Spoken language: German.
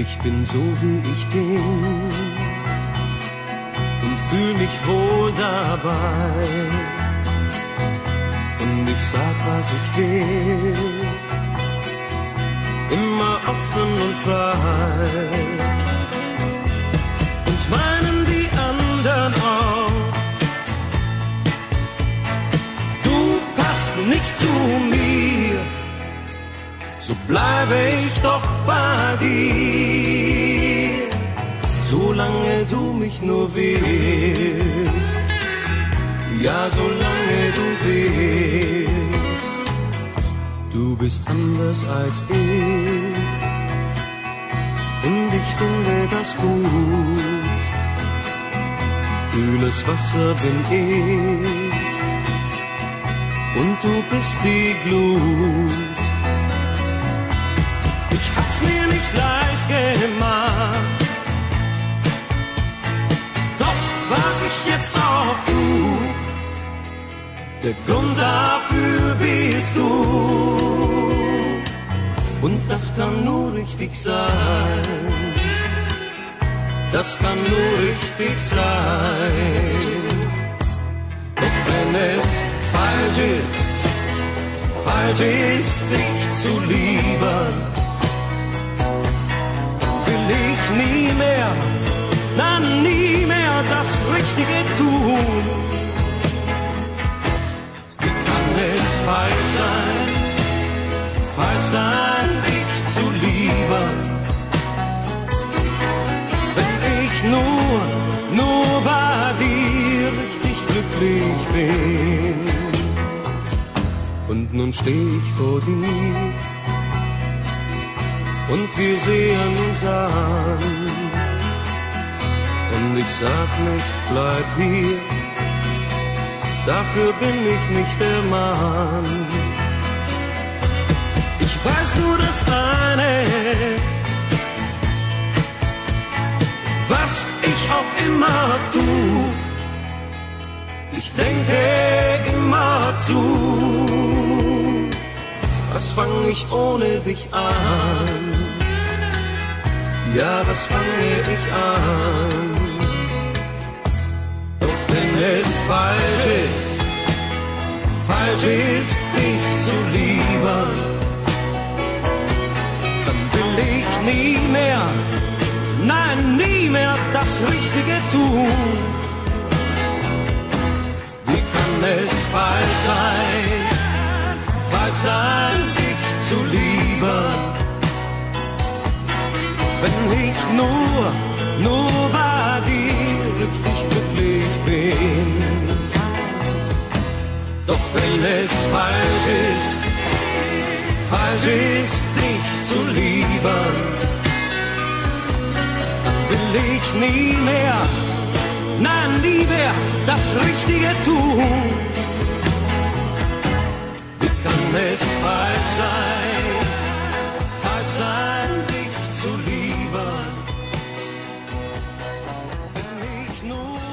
Ich bin so wie ich bin und fühl mich wohl dabei. Und ich sag, was ich will, immer offen und frei. Und meinen die anderen auch. Du passt nicht zu mir so bleibe ich doch bei dir, solange du mich nur willst, ja, solange du willst. Du bist anders als ich und ich finde das gut. Kühles Wasser bin ich und du bist die Glut ich jetzt auch tu, der Grund dafür bist du. Und das kann nur richtig sein. Das kann nur richtig sein. Doch wenn es falsch ist, falsch ist, dich zu lieben ich nie mehr, dann nie mehr das Richtige tun. Wie kann es falsch sein, falsch sein, dich zu lieben? Wenn ich nur, nur bei dir richtig glücklich bin. Und nun steh ich vor dir und wir sehen uns an. Sag nicht, bleib hier, dafür bin ich nicht der Mann. Ich weiß nur das eine, was ich auch immer tu. Ich denke immer zu, was fang ich ohne dich an? ja, was fange ich an? Falsch ist, falsch ist, dich zu lieben, dann will ich nie mehr, nein, nie mehr das Richtige tun. Wie kann es falsch sein, falsch sein, dich zu lieben? wenn ich nur, nur bei ich nie mehr, nein, lieber das Richtige tun. Wie kann es falsch sein, falsch sein, dich zu lieben, wenn ich nur